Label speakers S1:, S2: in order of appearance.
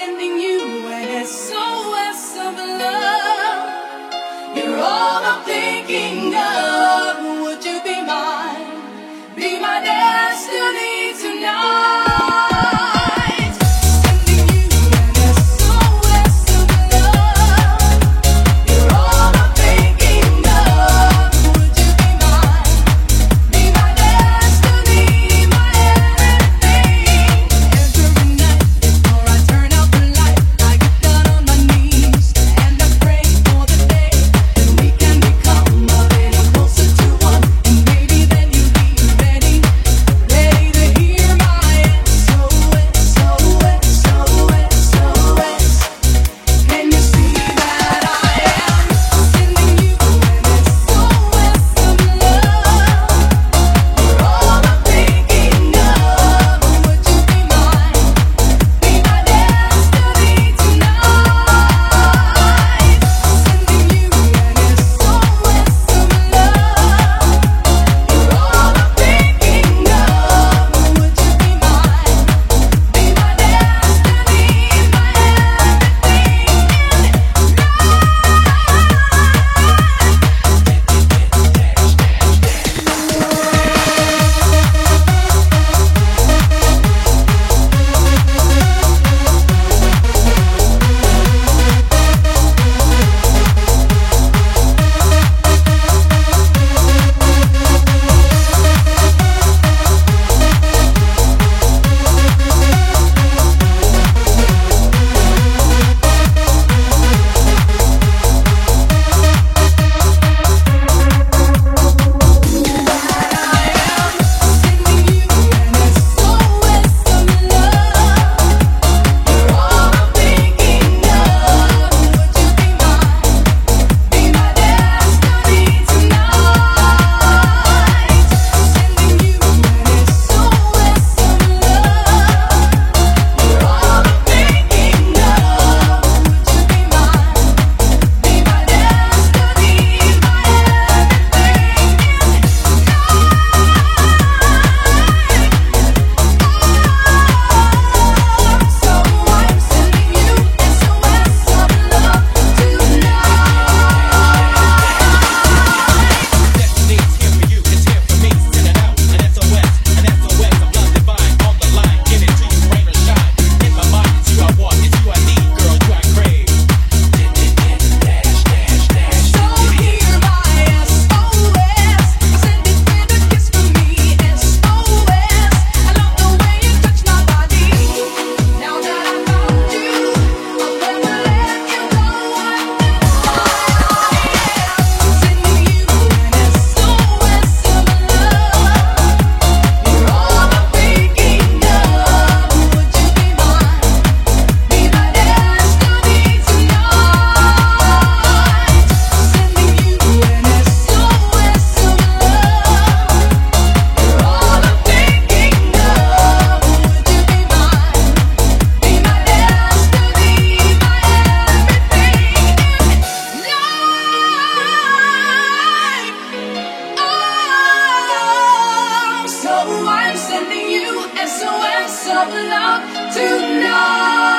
S1: sending you an SOS of love. You're all I'm thinking of. Would you be mine? Be my destiny. some luck tonight.